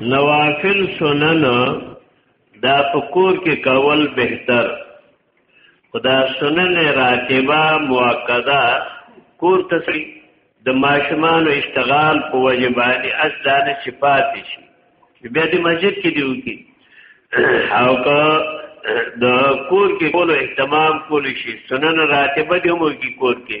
نوافل سنن دا پکور کې کول بهتر خدا سنن راتبه مؤکده کور تسری د ماشومان اشتغال په وجبانی اصلان شفاعت شي بیا د مسجد کې دیو کې او که د کور کې کولو اهتمام کول شي سنن راتبه دې مو کې کور کې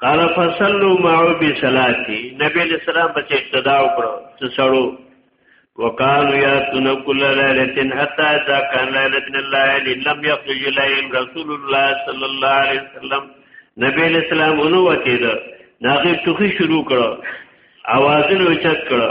قال فصلوا معه بصلاتي نبی علیہ السلام په اقتدا وکړو چې سړو وقالوا يا تن كل ليله حتى اذا كان ليله من الليالي لم يخرج اليهم رسول الله صلى الله عليه وسلم نبی علیہ السلام نو وتی دا ناغه ټوخي شروع کړو اوازونه وچت کړو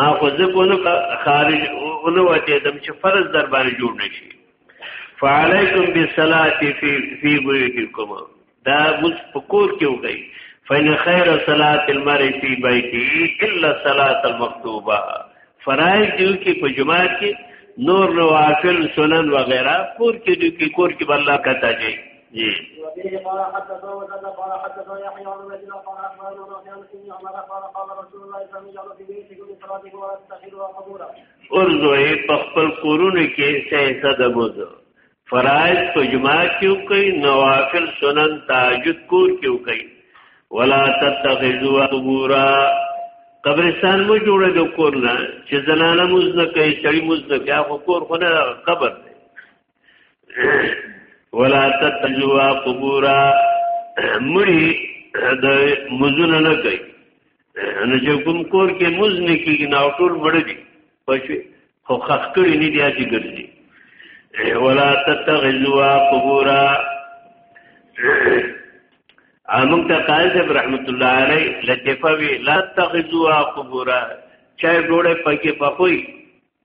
ما خو ځکونه خارج اونو وته دم چې فرض در باندې جوړ نشي فعليكم بالصلاه في في بيوتكم دا مس فکور کې وګي فإن خير صلاة المرء في بيته إلا صلاة المكتوبة فرائض دې کې په جماعت کې نور نوافل سنن وغیرہ کور کې دې کې کور کې بل الله کته جي وبه قال حدثنا وزاد قال حدثنا يحيى عن الذين قال اخبرنا نافع عن ابن عمر قال قال رسول الله صلى الله عليه وسلم في بيتكم صلاتكم ولا تتخذوها قبورا ارزوه په خپل کورونه کې سه صد بوزو فرائض په جماعت کې وکي نوافل سنن تهجد کور کې وکي ولا تتخذوا قبورا قبرستان مو جوړه د کور نه چې زنانه موز نه کوي سړی موز نه کوي هغه کور خو نه قبر دی ولا تتجوا قبورا مړي د مزونه نه کوي نو چې کوم کور کې مز نه کیږي نو ټول مړ دي پښې خو خخکړی نه دی چې ګرځي ولا تتغزوا قبورا امون ته قائل صاحب رحمت الله علیه لطیفه وی لا تغزوا قبورا چا ډوړې پکې پخوي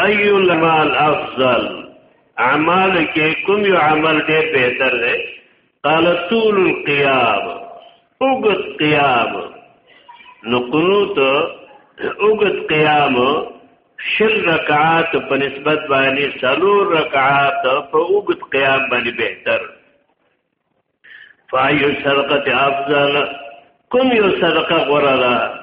ايو المال افضل اعمال کې کوم یو عمل ډېر بهتر دی قال طول القيام اوغت قيام نو قنوت اوغت قيام شل رکعات په نسبت باندې سلور رکعات په اوغت قيام باندې بهتر فایو صدقه افضل کوم یو صدقه غوړه ده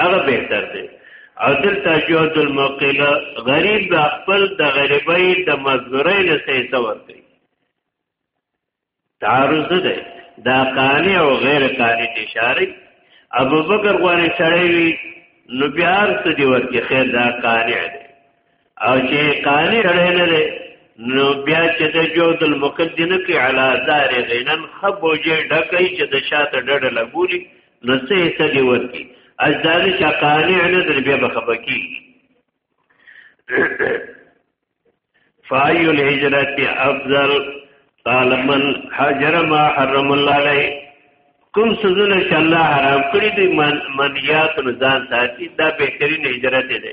هغه بهتر دی او دلته جهد المقیل غریب د خپل د غریبۍ د مزدورۍ نه سیسه ورکړي تعارض دی دا قانع او غیر قانع اشاره ابو بکر غوانه چړې وی نو بیا ست دی ورکی خیر دا قانع دی او چې قانع اړه نه لري نو بیا چې د جود المقدنه کې علا دار غینن خبوجه ډکې چې د شاته ډډه لګولي نو څه یې سړي ورکی اجداري چې قانع نه در بیا بخبکی فای الهجرت افضل قال من هاجر ما حرم الله علیه کوم سزونه چې الله حرام کړی دی من منیات نو ځان ساتي دا بهترین هجرت دی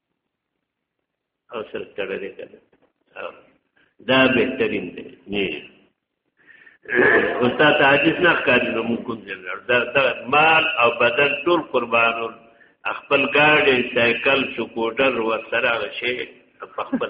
او سر کړه دې کړه دا بهترین دی نه استاد حدیث نه ښکاري نو موږ کوم ځای دا دا مال او بدن ټول قربانو خپل ګاډي سایکل سکوټر ورسره شي په خپل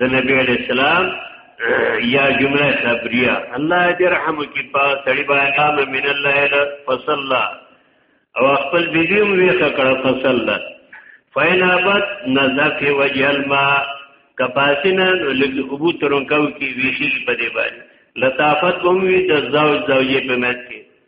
د نبی علی السلام یا جمله صبریه الله دې رحم وکړي په سړي باندې قام من الله الا فصلى او خپل بیبیم وی کړه فصلى فین ابد نزف وجه الماء کباسنا لګ ابو ترون کو کی ویشی په دی باندې لطافت هم وی د زوج زوجې په مت کې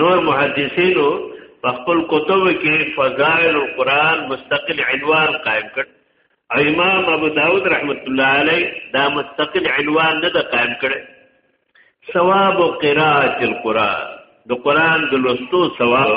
نور محدثینو په خپل کتب کې فضائل القرآن مستقل عنوان قائم کړ امام ابو داود رحمت الله علی دا مستقل عنوان نه د قائم کړي ثواب قراءه القرآن د قرآن د لوستو ثواب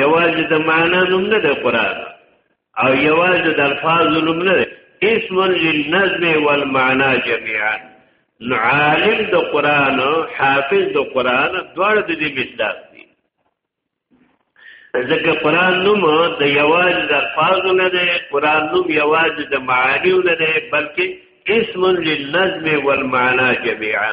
یوازې د معنا نوم نه دی قران او یوازې د الفاظ نوم نه دی اسم للنظم والمعنا جميعا عالم د قران حافظ د قران دواړه د دې مصداق دي ځکه قران نوم د یواز د الفاظ نه دی قران نوم یواز د معانی نه دی بلکې اسم للنظم والمعنا جميعا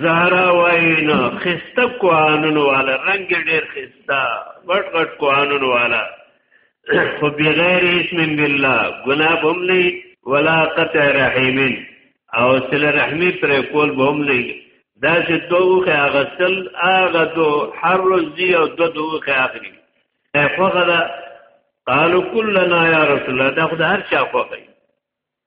زهرا وای نه خسته قانون والا رنگ ډیر خسته غټ غټ قانون والا خو بغیر اسم بالله ګناه هم نه ولا قطع رحیم او سل رحمی پر کول به هم نه دا چې دوخه اغسل اغه دو هر روز دی او دو دوخه اخري خوغه دا قالو کلنا یا رسول الله دا خدای هر چا خوغه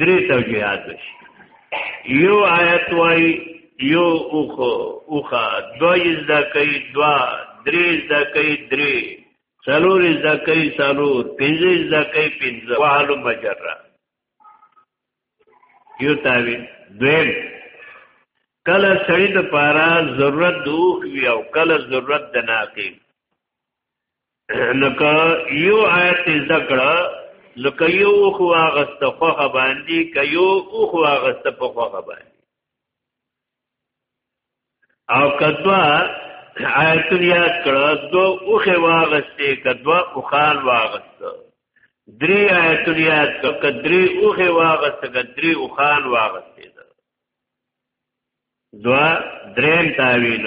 درې توجیهات شي یو آیت وای یو اوخ اوخه دو زده کوي دوا درې زده کوي درې څلور زده کوي څلور پنځه زده کوي پنځه وحل مجره یو تاوی دویم کله سړی د پارا ضرورت د اوخ وی او کله ضرورت د ناقی لکه یو آیت ذکر لکه یو خو غست خو باندې ک یو خو غست په خو باندې او کدوا آیت یاد کړه دو او خو واغسته کدوا او خان واغسته درې آیت یاد کړه کدرې او خو واغسته کدرې او خان واغسته دوا دریم تعویل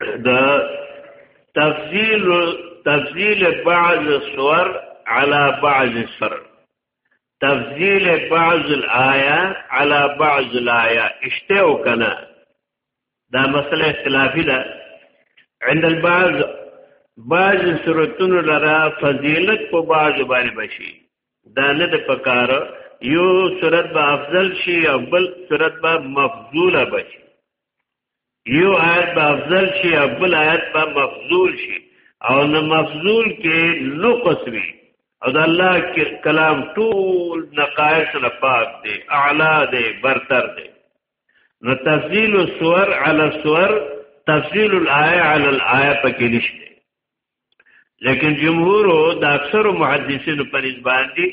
د تفضیل تفضیل بعض الصور على بعض الصور تفضیل بعض الآیات على بعض الآیات اشته وکنه دا مسله اختلافی ده عند البعض بعض صورتونو لرا فضیلت په بعض باندې بشي دا نه د پکاره یو صورت به افضل شي او بل صورت به مفضوله بشي یو آیت به افضل شي او بل آیت به مفضول شي او نه مفضول کې نقص وي او د الله کلام ټول نقائص نه پاک دی اعلی دی برتر دی نو تفضیل الصور علی الصور تفضیل الآیه علی الآیه پکې نشته لیکن جمهور د اکثر محدثینو پر باندې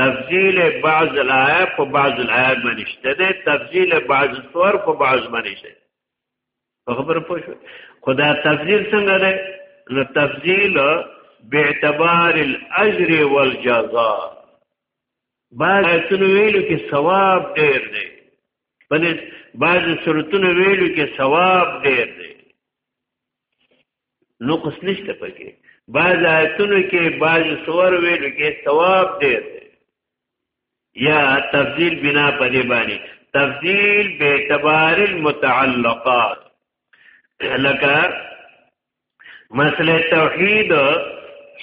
تفضیل بعض الایات په بعض الایات باندې شته ده تفضیل بعض الصور په بعض باندې شته په خبر پوه شو خدا تفضیل څنګه ده نو تفضیل باعتبار الاجر والجزاء بعض ایتونو ویلو کې ثواب ډیر دی بلې بعض صورتونو ویلو کې ثواب ډیر دی نقص نشته پکې بعض آیتونو کې بعض سور ویلو کې ثواب ډېر دی یا تفضیل بنا په دې باندې تفضیل به اعتبار المتعلقات لکه مسله توحید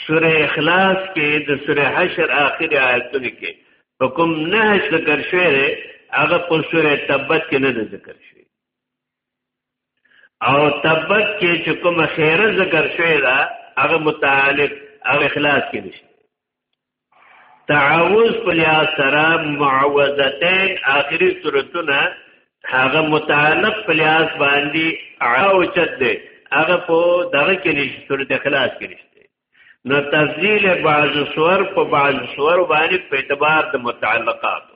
سوره اخلاص کې د سوره حشر آخر آیتونه کې په کوم نه ذکر شوی هغه په سوره تبت کې نه ذکر شوی او تبت کې چې کوم خیره ذکر شوی دا هغه متعلق هغه اخلاص کې نشي تعوذ په لیا سره معوذتین اخري صورتونه هغه متعلق په لیاس باندې او چت دی هغه په دغه کې نشي صورت اخلاص کې نشي نو تفضیل بعض سور په بعض سور باندې په اعتبار د متعلقاتو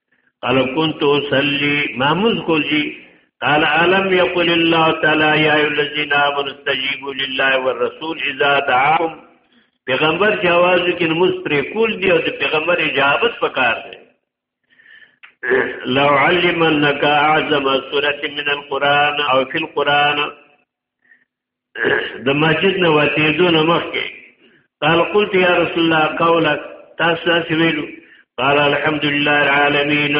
قال كنت اصلي ما مزكول جي قال الم يقل الله تعالى يا ايها الذين امنوا استجيبوا لله والرسول اذا دعاكم پیغمبر چې आवाज کې نماز پرې کول دی او د پیغمبر اجابت پکار دی لو علمنك اعظم سوره من القران او في القران د مسجد نه وتیدو نه مخکې قال قلت یا رسول الله قولک تاسو تاسو ویلو قال الحمد لله العالمین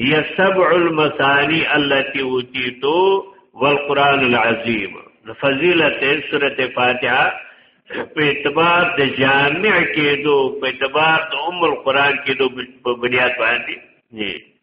هي سبع المثانی التي اوتیتو والقران العظیم فضیلت سوره فاتحه په اعتبار د جامع کېدو په اعتبار د ام القران کېدو په بنیاد باندې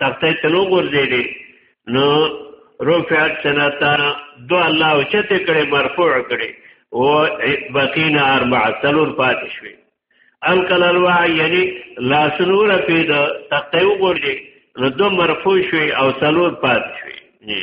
تخته ته نو ګرځېدې نو رفعت سنتا دو الله او چته کړي مرفوع کړي او بقینا اربع تلور پاتې شوي الکل الوا یعنی لا سنور په د تخته وګورځي نو دو مرفوع شوي او تلور پاتې شوي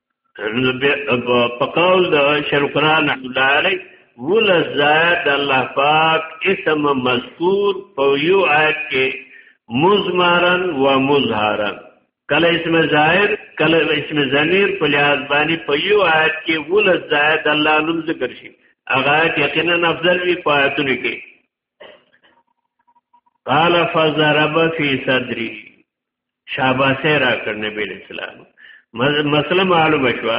په قول د شیخ القران رحمت الله علیه ول زاد الله پاک اسم مذکور په یو آیت کې مزمرن و مظهرن کله اسم ظاهر کله اسم ضمیر په لحاظ باندې په یو آیت کې ول زاد الله نوم ذکر شي هغه یقینا افضل وی پاتونه کې قال فضرب فی صدری شاباسه را کړ نبی اسلام مسله معلومه شو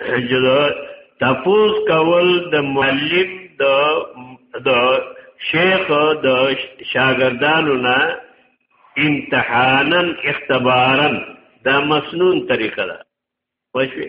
چې تپوس کول د معلم د د شیخ د شاګردانو نه امتحانا اختبارا دا مسنون طریقه ده پښې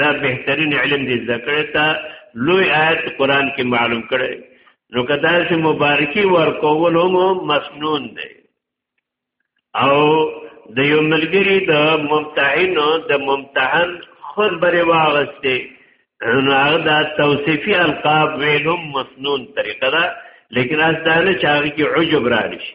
دا بهترین علم دې ذکر ته لوی آیت قران کې معلوم کړي نو کدا چې مبارکي ورکول هم مسنون دی او د یو ملګری د ممتحن د ممتحن خود بری واغسته نو هغه دا توصیفی القاب ویلم مسنون طریقه ده لیکن از دانه چاغي کې عجب را نشي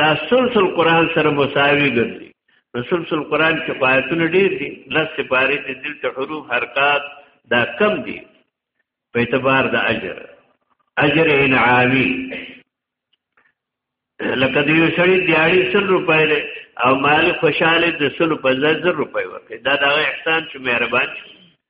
دا سلسل قران سره مساوي ګرځي نو سلسل قران کې آیاتونه ډېر دي لږ سپاره دي دلته حروف حرکات دا کم دي په اعتبار د اجر اجر انعامي لکه د یو سړي دیاړي 100 روپۍ ده او مالک خوشاله د 100 په 1000 روپۍ ورکړي دا د احسان چې مهربان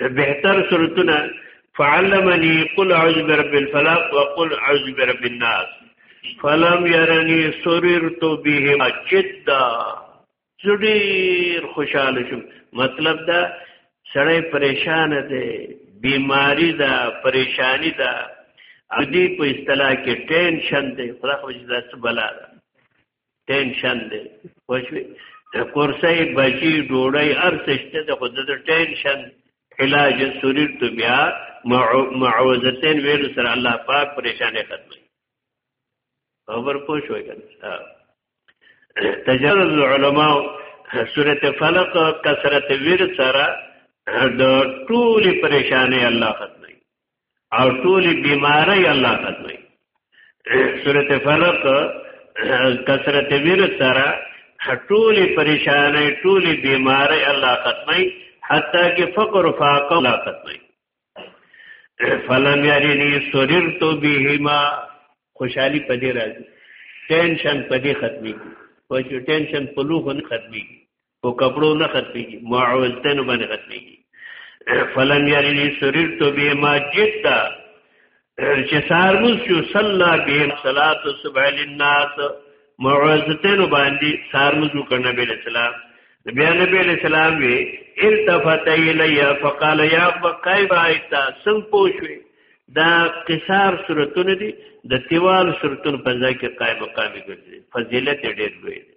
بهتر صورتونه فعلمني قل اعوذ برب الفلق وقل اعوذ برب الناس فلم يرني سررت بهما جدا زړیر خوشاله شم مطلب دا سړی پریشان دی بیماری دا پریشانی دا ادي په اصطلاح کې ټینشن دی خدا خو چې داس بلا ده ټینشن دی وښوي د کورسۍ بچي ډوړی ارسشته د خود د ټینشن علاج سریر تو بیا معوذتین ویل سره الله پاک پریشانې ختمي خبر پوه شوي کنه تجرد العلماء سورت فلق کثرت ویر سره د ټول پریشانې الله ختمي او ټول بیماری الله ختمي سورته فلق کثرت ویر سره ټول پریشانې ټول بیماری الله ختمي حتی کې فقر فاقه الله ختمي فلم یرینی سررت بهما خوشحالي پدې راځي ټینشن پدې ختمي کوي ټینشن په لوخ نه ختمي په کپړو نه ختميږي معولتن باندې ختميږي فلم يرني سررت به ما جدا چې سار موږ شو صلا بهم صلات الصبح للناس معوذتن باندې سار موږ وکړ نبی اسلام بیا نبی اسلام وی التفت الی فقال یا بقای بایتا سم پوښوي دا قصار صورتونه دي د تیوال صورتونو په ځای کې قائم مقام ګرځي فضیلت ډېر لوی دی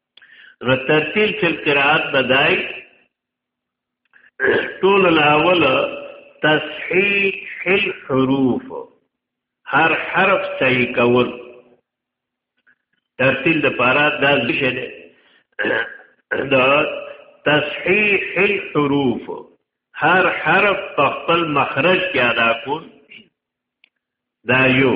نو ترتیل فی القراءات بدای طول الاول تصحیح الحروف هر حرف صحیح کول ترتیل د پارا دا څه دی دا تصحیح الحروف هر حرف په خپل مخرج کې ادا کول دا یو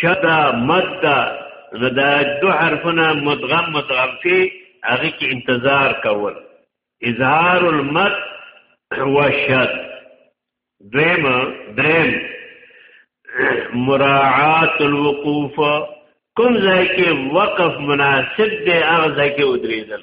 شدا مد نو دا دو حرفونه مدغم مدغم فی هغه کې انتظار کول اظهار المد والشد دویم دریم مراعات الوقوف کوم ځای کې وقف مناسب دی هغه ځای کې ودرېدل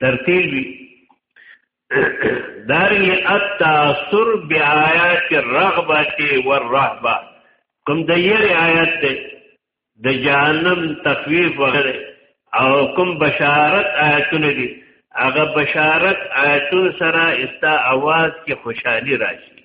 ترتیب دارنګ التاثر بیاات الرغبه والرهبه کوم د یری آیات دی د جهنم تخویف وغیره او کوم بشارت آیاتونه دي هغه بشارت آیاتون سره استا आवाज کې خوشحالي راشي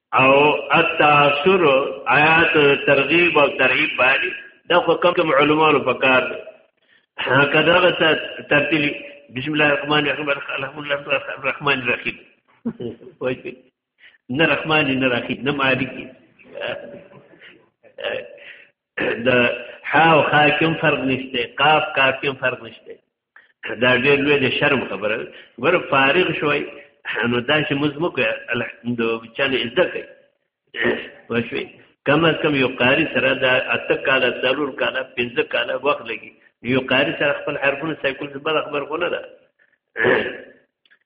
او التاثر آیات ترغیب او ترهیب باندې دا خو کم کم علماء په کار دي کداغه ترتیب بسم الله الرحمن الرحیم الحمد لله الرحمن الرحیم وایي نه رحمان نه رحیم نه مالک د حا او خا کوم فرق نشته قاف کاف کوم فرق نشته دا ډېر لوی د شرم خبره ګوره فارغ شوي نو دا چې موږ مو د چانه زده کوي وشوي کم از کم یو قاری سره دا اته کاله ضرور کاله پنځه کاله وخت لګي یو قاری سره خپل حرفونه سایکل بل خبر خو نه ده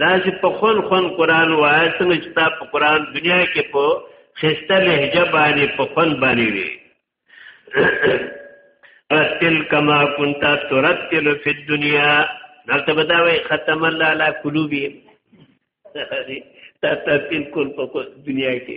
دا چې په خون خون قران وای څنګه چې تا په قران دنیا کې په خسته لهجه باندې په خون باندې وي رتل کما كنت ترتل في الدنيا دلته بداوي ختم الله على قلوبهم تا ترتل کول په دنیا کې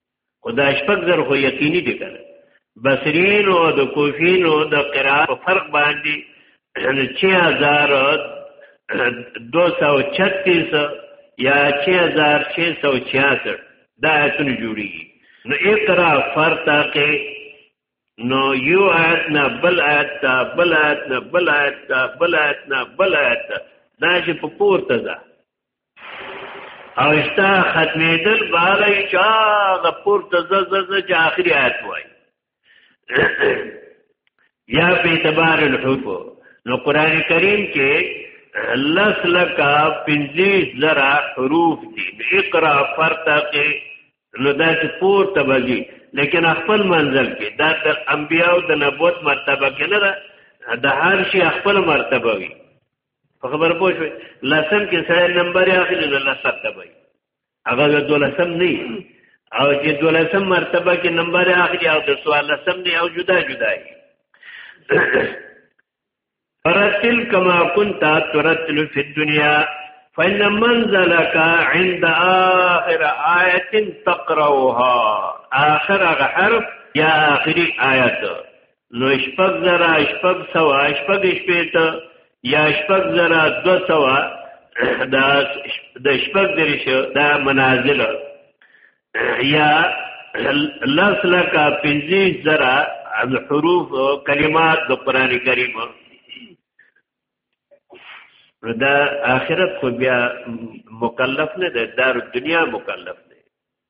خو دا شپږ زر خو یقیني دي کنه بصرین او د کوفین او د قرات په فرق باندې 6236 یا 6666 دا ایتونه جوړیږي نو اقرا فرتا کې نو یو آیت نه بل آیت تا بل آیت نه بل آیت تا بل آیت نه بل آیت دا چې په پورته ده او اشتا ختمیدل بالا چا د پورته ز ز ز چې اخري آیت وای یا په اعتبار الحکم نو قران کریم کې لس لکا پنځیس زرا حروف دي اقرا فرتقي نو دا چې پور تبجي لیکن خپل منزل کې دا د انبیاو د نبوت مرتبه کې نه ده د هر شي خپل مرتبه وي په خبر پوه شوي لسم کې سړی نمبر یې اخلي نو لس مرتبه وي هغه د دولسم نه او چې دولسم مرتبه کې نمبر یې اخلي او د څوارلسم نه او جدا جدا وي فرتل کما كنت ترتل في الدنيا فإن منزلك عند آخر آية تقرأها آخر حرف یا آخری آیت نو شپږ زره شپږ سوا شپږ شپېته یا شپږ زره دو سوا دا د شپږ درش دا منازل یا لس لکا پنزیش زرا از حروف و کلمات دو قرآن کریم دا آخرت خو بیا مکلف نه ده دار دنیا مکلف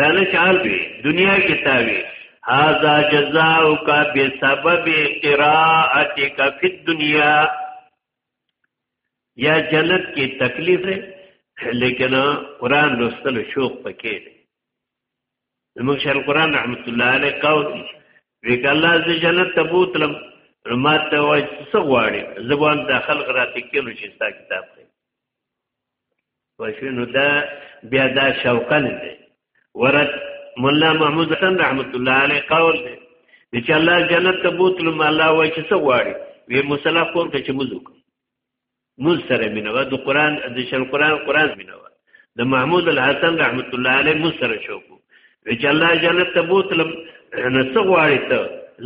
دا نه چال به دنیا کې تاوي هاذا جزاؤک بسبب قراءتک فی الدنیا یا جنت کې تکلیف دی لیکن قران لوستل شوق پکې دی زموږ شر قران رحمت الله علیه قول دی وک الله ز جنت ته بوتلم ما ته وای څه غواړي زبان داخل غراتی کینو چې ستا کتاب دی وشو نو دا بیا دا شوقل دی ورد مولا محمود حسن رحمت الله علیه قول دی د چې الله جنت ته بوتلو ما الله وای چې څه غواړي وی مصلا خور کې چې مزو کوي مز سره مینوا د قران د شل قران قران مینوا د محمود الحسن رحمت الله علیه مز سره شوکو وی چې الله جنت ته بوتلم نه څه غواړي ته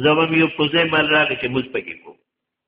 زوم یو کوزه مال راغی چې مز پکې کو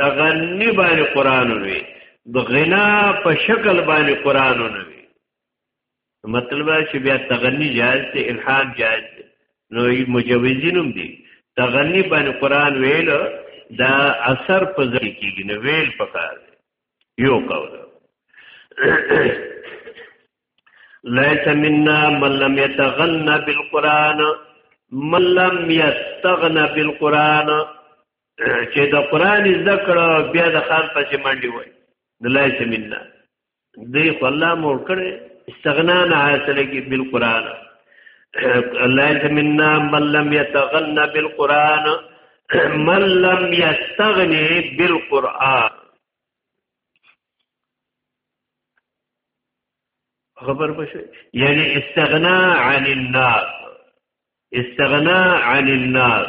تغنی باندې قران وی د غنا په شکل باندې قران نه وی مطلب چې بیا تغنی جائز دی الحان جائز دی نو مجوزینم دی تغنی باندې قران ویل دا اثر په ځای کېږي نو ویل پکار یو قول ليس منا من لم يتغنى بالقران من لم يستغنى بالقران چې د قران زده کړه بیا د خان پسې منډي وای د لای سمنا دی خو الله مور کړي استغنا نه حاصله کی بالقران الله سمنا من لم يتغنى بالقران من لم يستغني بالقران خبر بشه یعنی استغنا عن الناس استغنا عن الناس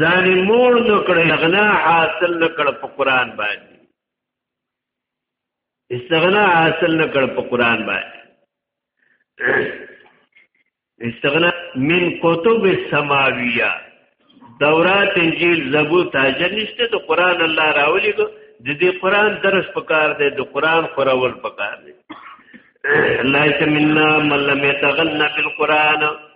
ځان مور نو کړ غنا حاصل نکړ په قران باندې استغنا حاصل نکړ په قران باندې استغنا من کتب السماویه دورات انجیل زبور تاجر نشته د قران الله راولي کو د دې قران درس پکار دی د قران خورول پکار دی لایت منا من لم يتغنى بالقران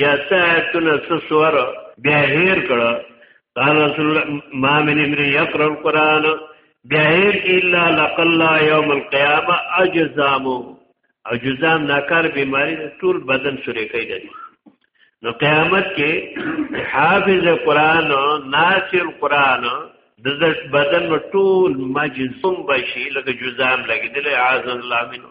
یا تاتنا سسور بیا هیر کړه قال رسول الله ما من امر يقرأ القرآن بیا هیر الا لقل يوم القيامه اجزامو او جزام ناکار بیماری ټول بدن سورې کوي دي نو قیامت کې حافظ قرآن ناصر قرآن د بدن ټول مجزوم بشي لکه جزام لګیدل اعاذ الله منه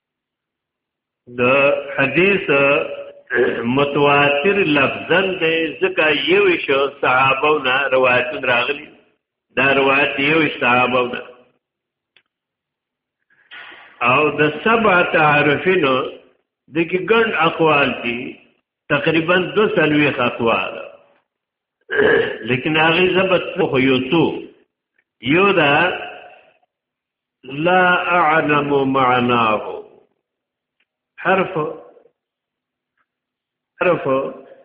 د حدیث متواتر لفظن دی ځکه یو شو صحابه نه روایتون راغلی دا روایت یو صحابه نه او د سبع تعارفینو د کې ګڼ اقوال دي تقریبا دو سلویخ اقوال لیکن هغه زبط خو یو څو یو دا لا اعلم معناه حرف حرف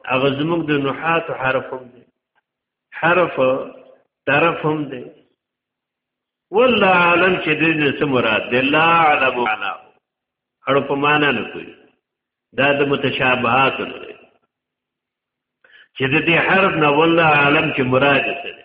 هغه زموږ د نحات حرف هم دی حرف طرف هم دی والله عالم چې دې څه مراد دی لا علم معنا اړو په معنا نه کوي دا د متشابهات نه دی چې دې حرف نه والله عالم چې مراد څه دی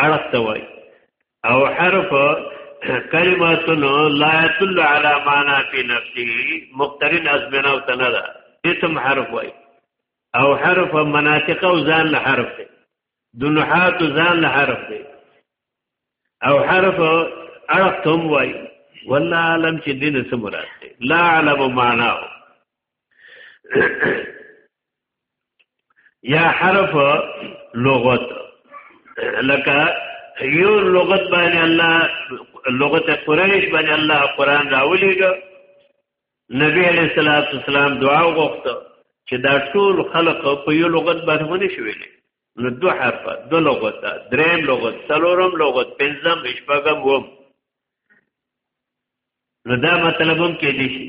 اړخ ته وای او حرف کلماتن لا يدل على معنا في نفسه مقترن ازمنه او تندا اسم حرف وای او حرف مناطق او ځان له حرف دی دنحات ځان له حرف دی او حرف اړخ تم وای والله علم چې دین سم راځي لا علم معنا یا حرف لغت لکه یو لغت باندې الله لغت قریش باندې الله قران راولېګ نبی علیہ الصلوۃ والسلام دعا وغوښته چې دا ټول خلق په یو لغت باندې ونه شویل نو دو حرف دو لغت دریم لغت څلورم لغت پنځم شپږم وم نو دا مطلب هم کې دي شي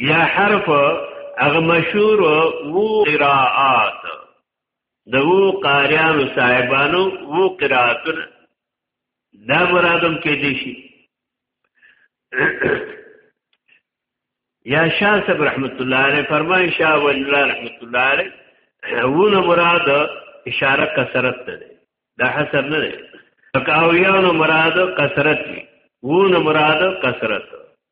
یا حرف هغه مشهور وو قراءات د وو قاریانو صاحبانو وو قراءتونه دا مرادم کې دي شي یا شاه صاحب رحمت الله علیه فرمایي شاه ولی الله رحمت الله علیه ونه مراد اشاره کثرت ده دا حسر نه ده او یانو مراد کثرت وی ونه مراد کثرت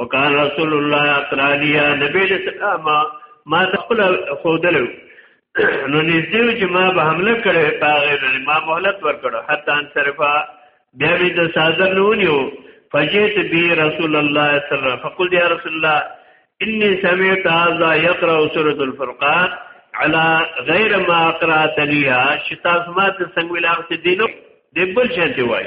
وکان رسول الله اقرالیا نبی له سلام ما تخپل خودلو نو نږدې چې ما به حمله کړې پاغه نه ما مهلت ورکړو حتی ان صرفا بیا به د صادر نه ونیو فجئت بی رسول الله صلی الله علیه وسلم فقلت یا رسول الله انی سمعت هذا یقرأ سورۃ الفرقان علا غیر ما قرات لیا شتا سمات څنګه ویل هغه دینو د بل شان دی وای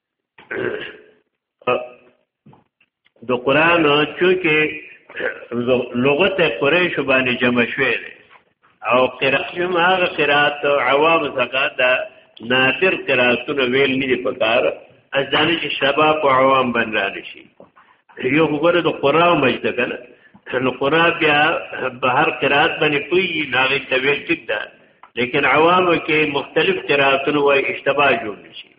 د قران چونکه لغت قریش باندې جمع شوی او قرات هم هغه قرات عوام زکات دا نادر قراتونه ویل نه دي پکار از دانه چې شباب او عوام باندې شي یو وګوره د قران مجد کنه نو قران بیا به هر قرات باندې پوي ناغي تویل ټیک ده لیکن عوامو کې مختلف قراتونه وای اشتباه جوړ شي